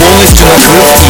Only to the real